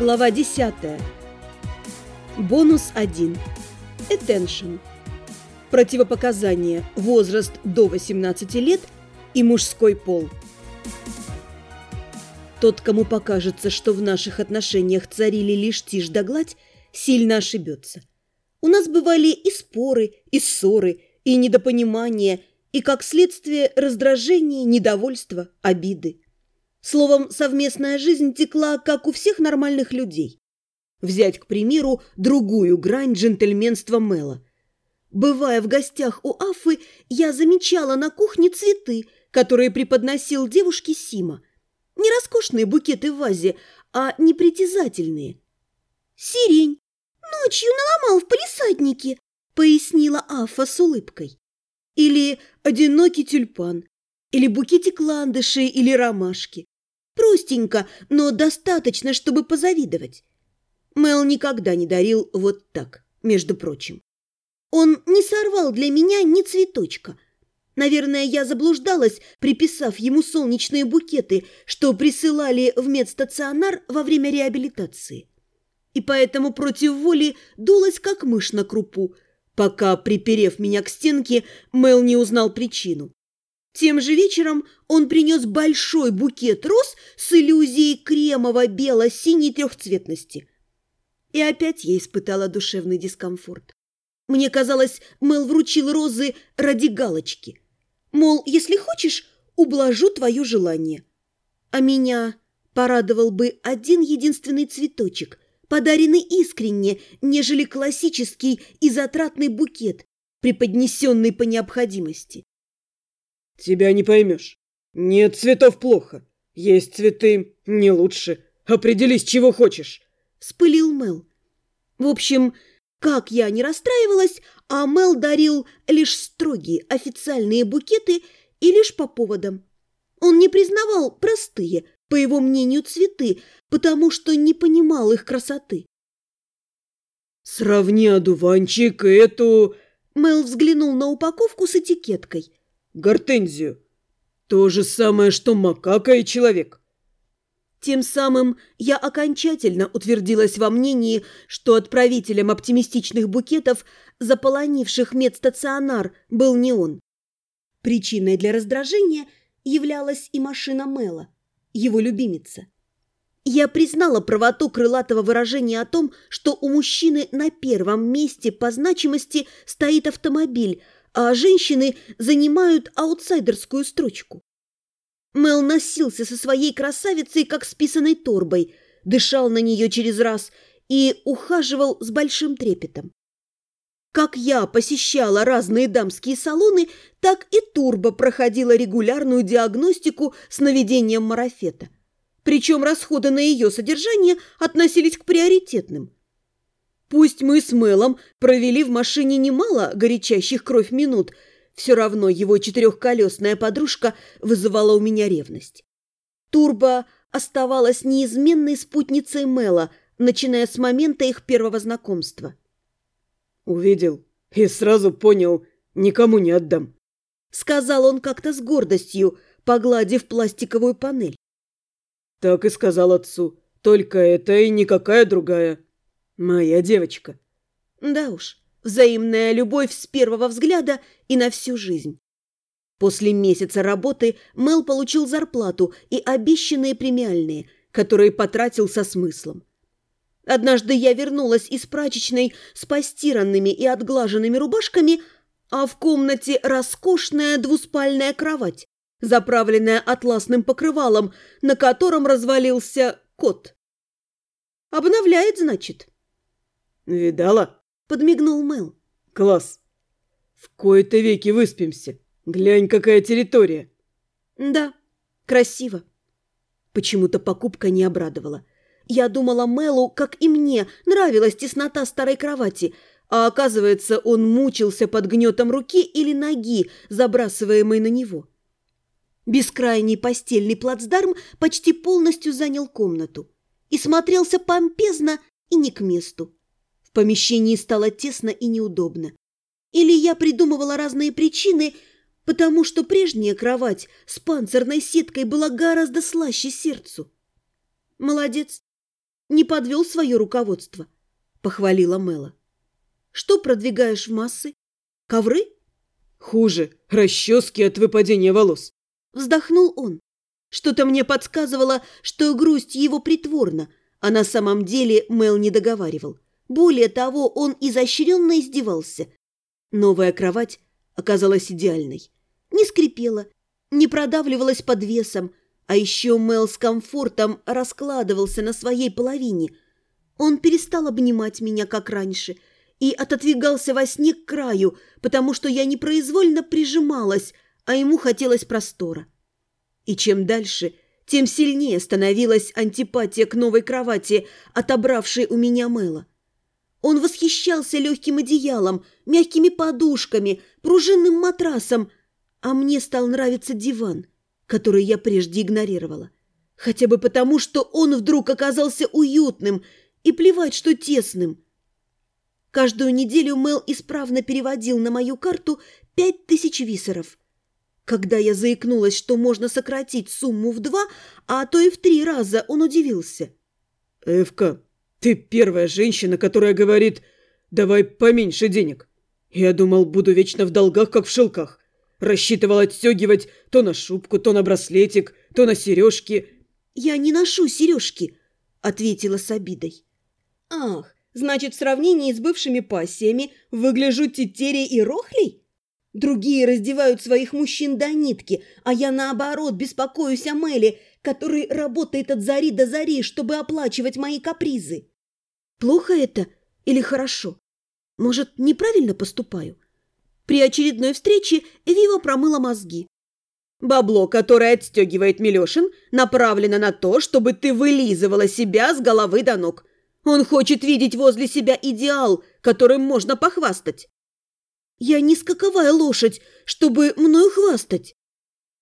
Глава 10. Бонус 1. Attention. Противопоказания. Возраст до 18 лет и мужской пол. Тот, кому покажется, что в наших отношениях царили лишь тишь да гладь, сильно ошибется. У нас бывали и споры, и ссоры, и недопонимания, и, как следствие, раздражение, недовольство, обиды. Словом, совместная жизнь текла, как у всех нормальных людей. Взять, к примеру, другую грань джентльменства Мэла. Бывая в гостях у Афы, я замечала на кухне цветы, которые преподносил девушке Сима. Не роскошные букеты в вазе, а непритязательные. «Сирень! Ночью наломал в палисаднике!» — пояснила Афа с улыбкой. Или одинокий тюльпан, или букетик ландышей или ромашки. Простенько, но достаточно, чтобы позавидовать. Мел никогда не дарил вот так, между прочим. Он не сорвал для меня ни цветочка. Наверное, я заблуждалась, приписав ему солнечные букеты, что присылали в медстационар во время реабилитации. И поэтому против воли дулась, как мышь на крупу, пока, приперев меня к стенке, Мел не узнал причину. Тем же вечером он принес большой букет роз с иллюзией кремово-бело-синей трехцветности. И опять я испытала душевный дискомфорт. Мне казалось, Мел вручил розы ради галочки. Мол, если хочешь, ублажу твое желание. А меня порадовал бы один единственный цветочек, подаренный искренне, нежели классический и затратный букет, преподнесенный по необходимости. Тебя не поймешь. Нет цветов плохо. Есть цветы не лучше. Определись, чего хочешь. Спылил Мел. В общем, как я не расстраивалась, а Мел дарил лишь строгие официальные букеты и лишь по поводам. Он не признавал простые, по его мнению, цветы, потому что не понимал их красоты. «Сравни одуванчик эту...» Мел взглянул на упаковку с этикеткой гортензию. То же самое, что макака и человек. Тем самым я окончательно утвердилась во мнении, что отправителем оптимистичных букетов, заполонивших медстационар, был не он. Причиной для раздражения являлась и машина Мэла, его любимица. Я признала правоту крылатого выражения о том, что у мужчины на первом месте по значимости стоит автомобиль – а женщины занимают аутсайдерскую строчку. Мел носился со своей красавицей, как с писаной торбой, дышал на нее через раз и ухаживал с большим трепетом. Как я посещала разные дамские салоны, так и Турбо проходила регулярную диагностику с наведением марафета. Причем расходы на ее содержание относились к приоритетным – Пусть мы с Мелом провели в машине немало горячащих кровь минут, все равно его четырехколесная подружка вызывала у меня ревность. Турбо оставалась неизменной спутницей Мела, начиная с момента их первого знакомства. «Увидел и сразу понял, никому не отдам», — сказал он как-то с гордостью, погладив пластиковую панель. «Так и сказал отцу, только это и никакая другая». Моя девочка. Да уж, взаимная любовь с первого взгляда и на всю жизнь. После месяца работы Мел получил зарплату и обещанные премиальные, которые потратил со смыслом. Однажды я вернулась из прачечной с постиранными и отглаженными рубашками, а в комнате роскошная двуспальная кровать, заправленная атласным покрывалом, на котором развалился кот. «Обновляет, значит?» «Видала?» – подмигнул Мэл. «Класс! В кои-то веки выспимся. Глянь, какая территория!» «Да, красиво». Почему-то покупка не обрадовала. Я думала Мэлу, как и мне, нравилась теснота старой кровати, а оказывается, он мучился под гнетом руки или ноги, забрасываемой на него. Бескрайний постельный плацдарм почти полностью занял комнату и смотрелся помпезно и не к месту. В помещении стало тесно и неудобно. Или я придумывала разные причины, потому что прежняя кровать с панцирной сеткой была гораздо слаще сердцу. Молодец. не подвел свое руководство», – похвалила Мэла. «Что продвигаешь в массы? Ковры?» «Хуже. Расчески от выпадения волос». Вздохнул он. Что-то мне подсказывало, что грусть его притворна, а на самом деле Мэл не договаривал. Более того, он изощренно издевался. Новая кровать оказалась идеальной. Не скрипела, не продавливалась под весом, а еще Мэл с комфортом раскладывался на своей половине. Он перестал обнимать меня, как раньше, и отодвигался во сне к краю, потому что я непроизвольно прижималась, а ему хотелось простора. И чем дальше, тем сильнее становилась антипатия к новой кровати, отобравшей у меня Мэла. Он восхищался легким одеялом, мягкими подушками, пружинным матрасом, а мне стал нравиться диван, который я прежде игнорировала. Хотя бы потому, что он вдруг оказался уютным и плевать, что тесным. Каждую неделю Мел исправно переводил на мою карту пять тысяч висеров. Когда я заикнулась, что можно сократить сумму в два, а то и в три раза, он удивился. «Эвка, ты первая женщина, которая говорит «давай поменьше денег». Я думал, буду вечно в долгах, как в шелках. Рассчитывал отстегивать то на шубку, то на браслетик, то на сережки. «Я не ношу сережки», — ответила с обидой. «Ах, значит, в сравнении с бывшими пассиями выгляжу тетерей и рохлей? Другие раздевают своих мужчин до нитки, а я, наоборот, беспокоюсь о Мэле, который работает от зари до зари, чтобы оплачивать мои капризы. Плохо это или хорошо? Может, неправильно поступаю? При очередной встрече Вива промыла мозги. Бабло, которое отстегивает Милешин, направлено на то, чтобы ты вылизывала себя с головы до ног. Он хочет видеть возле себя идеал, которым можно похвастать. Я не скаковая лошадь, чтобы мною хвастать.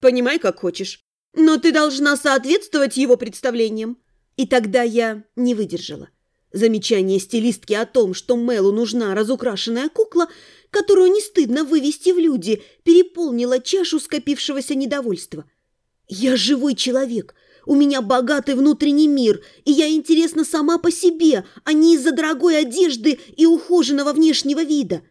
Понимай, как хочешь. Но ты должна соответствовать его представлениям. И тогда я не выдержала. Замечание стилистки о том, что Мелу нужна разукрашенная кукла, которую не стыдно вывести в люди, переполнила чашу скопившегося недовольства. «Я живой человек, у меня богатый внутренний мир, и я интересна сама по себе, а не из-за дорогой одежды и ухоженного внешнего вида».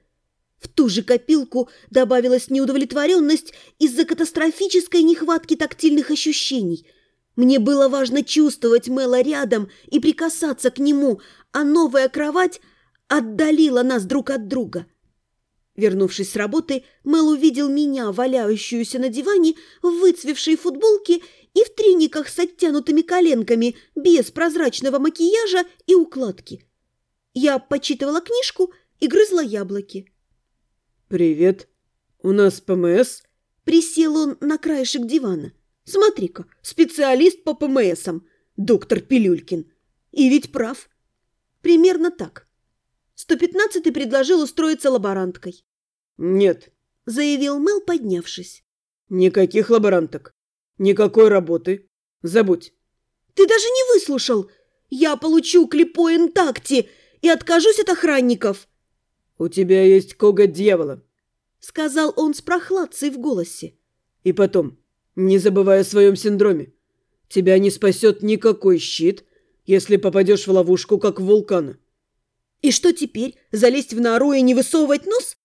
В ту же копилку добавилась неудовлетворенность из-за катастрофической нехватки тактильных ощущений. Мне было важно чувствовать Мэла рядом и прикасаться к нему, а новая кровать отдалила нас друг от друга. Вернувшись с работы, Мэл увидел меня, валяющуюся на диване, в выцвевшей футболке и в трениках с оттянутыми коленками, без прозрачного макияжа и укладки. Я почитывала книжку и грызла яблоки. «Привет. У нас ПМС?» Присел он на краешек дивана. «Смотри-ка, специалист по ПМСам, доктор Пилюлькин. И ведь прав. Примерно так. 115-й предложил устроиться лаборанткой. «Нет», — заявил Мел, поднявшись. «Никаких лаборанток. Никакой работы. Забудь». «Ты даже не выслушал. Я получу клипо интакти и откажусь от охранников». «У тебя есть коготь дьявола», — сказал он с прохладцей в голосе. «И потом, не забывай о своем синдроме. Тебя не спасет никакой щит, если попадешь в ловушку, как в вулкана». «И что теперь, залезть в нору и не высовывать нос?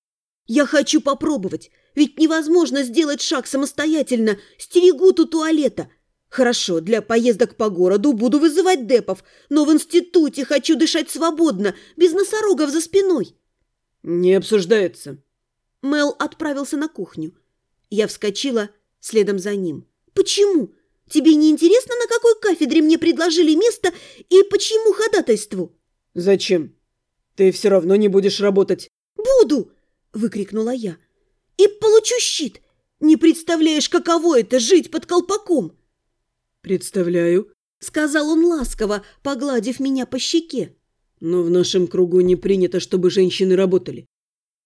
Я хочу попробовать, ведь невозможно сделать шаг самостоятельно, стерегут у туалета». Хорошо, для поездок по городу буду вызывать депов, но в институте хочу дышать свободно, без носорогов за спиной. «Не обсуждается». Мел отправился на кухню. Я вскочила следом за ним. «Почему? Тебе не интересно, на какой кафедре мне предложили место и по чьему ходатайству?» «Зачем? Ты все равно не будешь работать». «Буду!» – выкрикнула я. «И получу щит! Не представляешь, каково это – жить под колпаком!» «Представляю», – сказал он ласково, погладив меня по щеке. Но в нашем кругу не принято, чтобы женщины работали.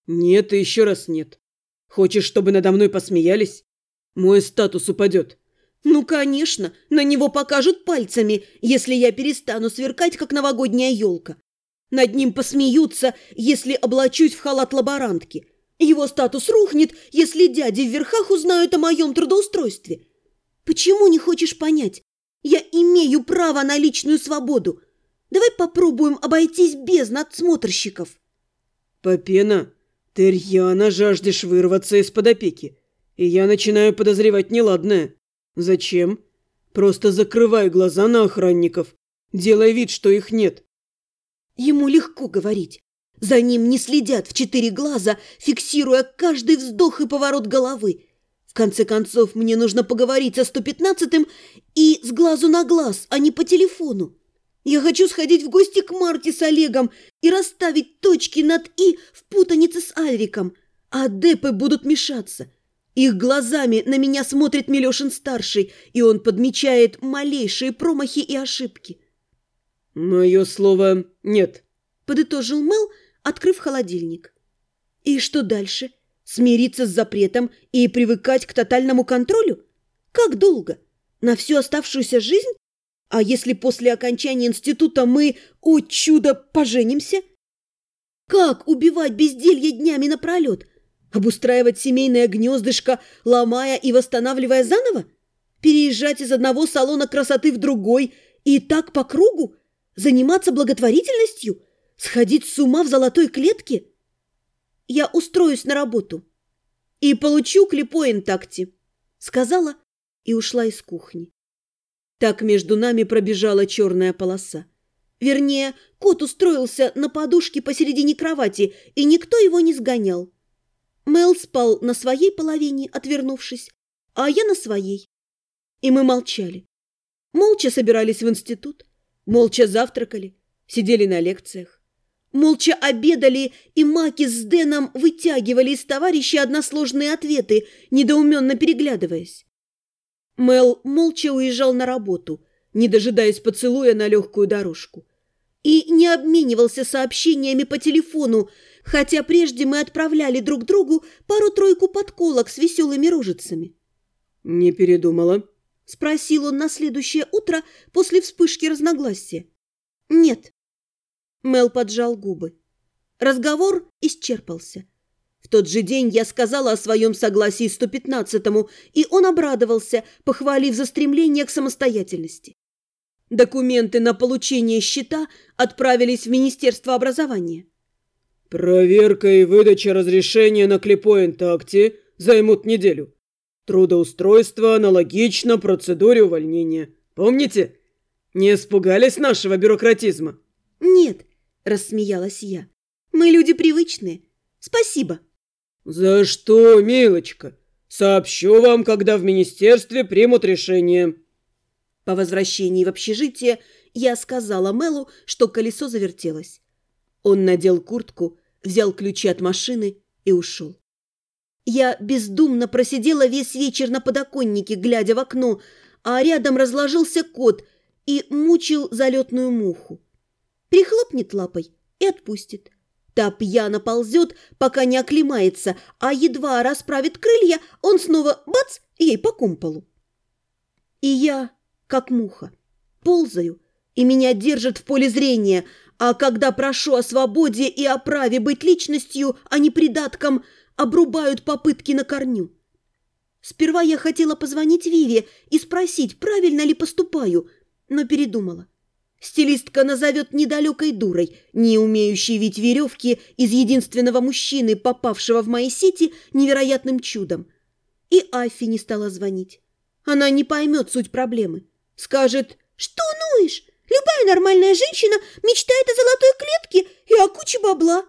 Нет и еще раз нет. Хочешь, чтобы надо мной посмеялись? Мой статус упадет. Ну, конечно, на него покажут пальцами, если я перестану сверкать, как новогодняя елка. Над ним посмеются, если облачусь в халат лаборантки. Его статус рухнет, если дяди в верхах узнают о моем трудоустройстве. Почему не хочешь понять? Я имею право на личную свободу. Давай попробуем обойтись без надсмотрщиков. Попена, ты рьяно жаждешь вырваться из-под опеки. И я начинаю подозревать неладное. Зачем? Просто закрывай глаза на охранников. Делай вид, что их нет. Ему легко говорить. За ним не следят в четыре глаза, фиксируя каждый вздох и поворот головы. В конце концов, мне нужно поговорить со 115-м и с глазу на глаз, а не по телефону. Я хочу сходить в гости к Марте с Олегом и расставить точки над «и» в путанице с Альриком, а депы будут мешаться. Их глазами на меня смотрит Милешин-старший, и он подмечает малейшие промахи и ошибки. «Мое слово нет», — подытожил Мел, открыв холодильник. «И что дальше? Смириться с запретом и привыкать к тотальному контролю? Как долго? На всю оставшуюся жизнь? А если после окончания института мы, о чудо, поженимся? Как убивать безделье днями напролет? Обустраивать семейное гнездышко, ломая и восстанавливая заново? Переезжать из одного салона красоты в другой и так по кругу? Заниматься благотворительностью? Сходить с ума в золотой клетке? Я устроюсь на работу и получу клепо интакте, сказала и ушла из кухни. Так между нами пробежала черная полоса. Вернее, кот устроился на подушке посередине кровати, и никто его не сгонял. Мел спал на своей половине, отвернувшись, а я на своей. И мы молчали. Молча собирались в институт, молча завтракали, сидели на лекциях. Молча обедали, и Маки с Дэном вытягивали из товарища односложные ответы, недоуменно переглядываясь. Мел молча уезжал на работу, не дожидаясь поцелуя на легкую дорожку. И не обменивался сообщениями по телефону, хотя прежде мы отправляли друг другу пару-тройку подколок с веселыми рожицами. «Не передумала?» – спросил он на следующее утро после вспышки разногласия. «Нет». Мел поджал губы. Разговор исчерпался. В тот же день я сказала о своем согласии 115-му, и он обрадовался, похвалив за стремление к самостоятельности. Документы на получение счета отправились в Министерство образования. «Проверка и выдача разрешения на Клипоинт-акте займут неделю. Трудоустройство аналогично процедуре увольнения. Помните? Не испугались нашего бюрократизма?» «Нет», – рассмеялась я. «Мы люди привычные. Спасибо». «За что, милочка? Сообщу вам, когда в министерстве примут решение». По возвращении в общежитие я сказала Мелу, что колесо завертелось. Он надел куртку, взял ключи от машины и ушел. Я бездумно просидела весь вечер на подоконнике, глядя в окно, а рядом разложился кот и мучил залетную муху. Прихлопнет лапой и отпустит. Та пьяно ползет, пока не оклемается, а едва расправит крылья, он снова бац ей по кумполу. И я, как муха, ползаю, и меня держат в поле зрения, а когда прошу о свободе и о праве быть личностью, а не придатком, обрубают попытки на корню. Сперва я хотела позвонить Виве и спросить, правильно ли поступаю, но передумала. Стилистка назовет недалекой дурой, не умеющей вить веревки из единственного мужчины, попавшего в мои сети невероятным чудом. И Афи не стала звонить. Она не поймет суть проблемы. Скажет, что ноешь? Любая нормальная женщина мечтает о золотой клетке и о куче бабла.